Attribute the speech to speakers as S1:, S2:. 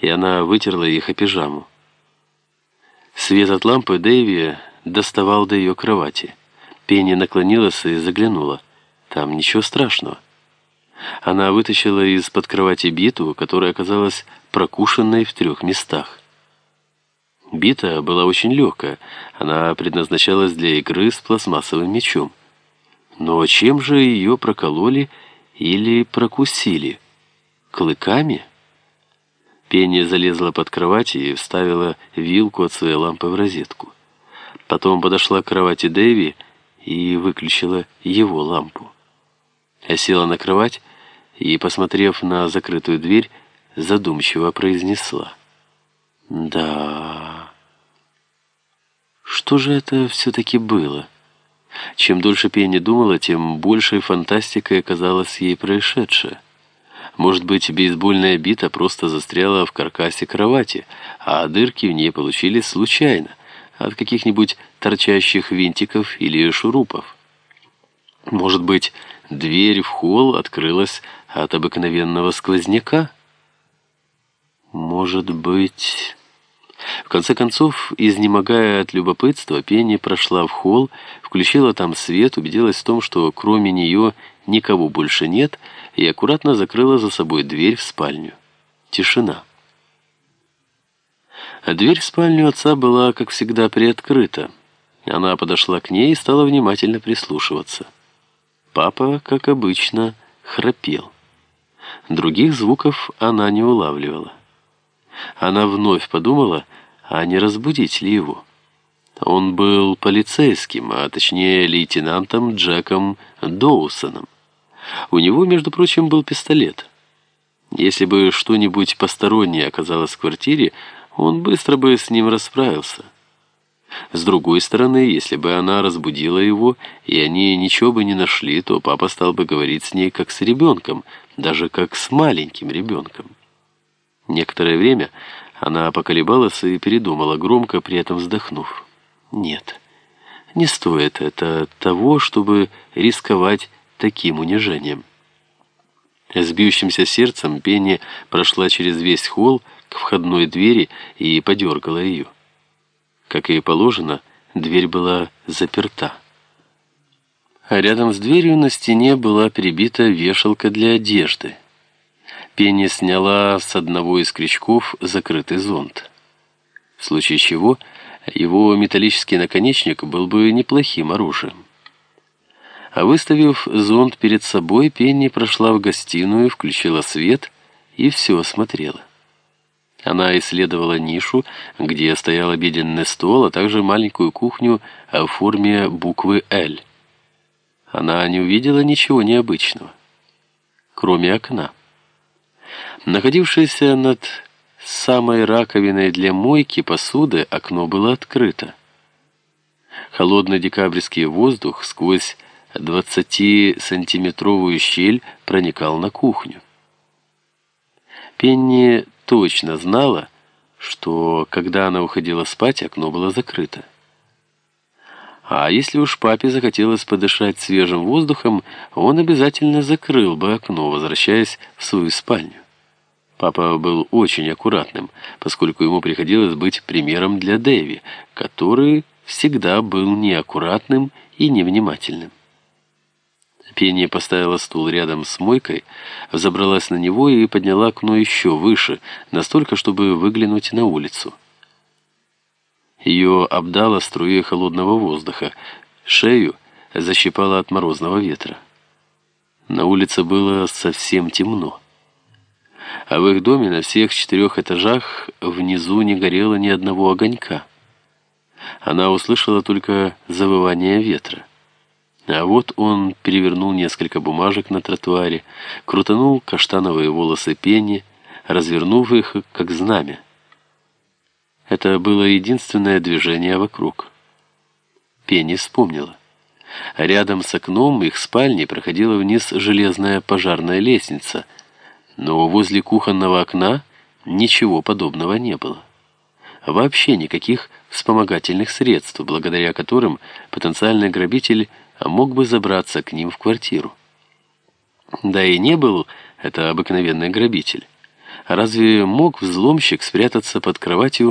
S1: и она вытерла их о пижаму. Свет от лампы Дэйви доставал до ее кровати. Пенни наклонилась и заглянула. Там ничего страшного. Она вытащила из-под кровати биту, которая оказалась прокушенной в трех местах. Бита была очень легкая, она предназначалась для игры с пластмассовым мячом. Но чем же ее прокололи или прокусили? Клыками? Пенни залезла под кровать и вставила вилку от своей лампы в розетку. Потом подошла к кровати Дэви и выключила его лампу. Я села на кровать и, посмотрев на закрытую дверь, задумчиво произнесла. «Да...» Что же это все-таки было? Чем дольше Пенни думала, тем большей фантастикой оказалось ей происшедшее. Может быть, бейсбольная бита просто застряла в каркасе кровати, а дырки в ней получились случайно, от каких-нибудь торчащих винтиков или шурупов. Может быть, дверь в холл открылась от обыкновенного сквозняка? Может быть... В конце концов, изнемогая от любопытства, Пенни прошла в холл, включила там свет, убедилась в том, что кроме нее никого больше нет, и аккуратно закрыла за собой дверь в спальню. Тишина. А дверь в спальню отца была, как всегда, приоткрыта. Она подошла к ней и стала внимательно прислушиваться. Папа, как обычно, храпел. Других звуков она не улавливала. Она вновь подумала, а не разбудить ли его. Он был полицейским, а точнее лейтенантом Джеком Доусоном. У него, между прочим, был пистолет. Если бы что-нибудь постороннее оказалось в квартире, он быстро бы с ним расправился. С другой стороны, если бы она разбудила его, и они ничего бы не нашли, то папа стал бы говорить с ней как с ребенком, даже как с маленьким ребенком. Некоторое время она поколебалась и передумала, громко при этом вздохнув. «Нет, не стоит это того, чтобы рисковать таким унижением». С бьющимся сердцем Пенни прошла через весь холл к входной двери и подергала ее. Как и положено, дверь была заперта. А рядом с дверью на стене была прибита вешалка для одежды. Пенни сняла с одного из крючков закрытый зонт. В случае чего, его металлический наконечник был бы неплохим оружием. А выставив зонт перед собой, Пенни прошла в гостиную, включила свет и все осмотрела. Она исследовала нишу, где стоял обеденный стол, а также маленькую кухню в форме буквы «Л». Она не увидела ничего необычного, кроме окна. Находившееся над самой раковиной для мойки посуды окно было открыто. Холодный декабрьский воздух сквозь 20-сантиметровую щель проникал на кухню. Пенни точно знала, что когда она уходила спать, окно было закрыто. А если уж папе захотелось подышать свежим воздухом, он обязательно закрыл бы окно, возвращаясь в свою спальню. Папа был очень аккуратным, поскольку ему приходилось быть примером для Дэви, который всегда был неаккуратным и невнимательным. Пенни поставила стул рядом с мойкой, взобралась на него и подняла окно еще выше, настолько, чтобы выглянуть на улицу. Ее обдало струей холодного воздуха, шею защипало от морозного ветра. На улице было совсем темно а в их доме на всех четырех этажах внизу не горело ни одного огонька. Она услышала только завывание ветра. А вот он перевернул несколько бумажек на тротуаре, крутанул каштановые волосы пени, развернув их, как знамя. Это было единственное движение вокруг. Пенни вспомнила. Рядом с окном их спальни проходила вниз железная пожарная лестница — но возле кухонного окна ничего подобного не было. Вообще никаких вспомогательных средств, благодаря которым потенциальный грабитель мог бы забраться к ним в квартиру. Да и не был это обыкновенный грабитель. Разве мог взломщик спрятаться под кроватью